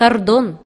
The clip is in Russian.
кордон.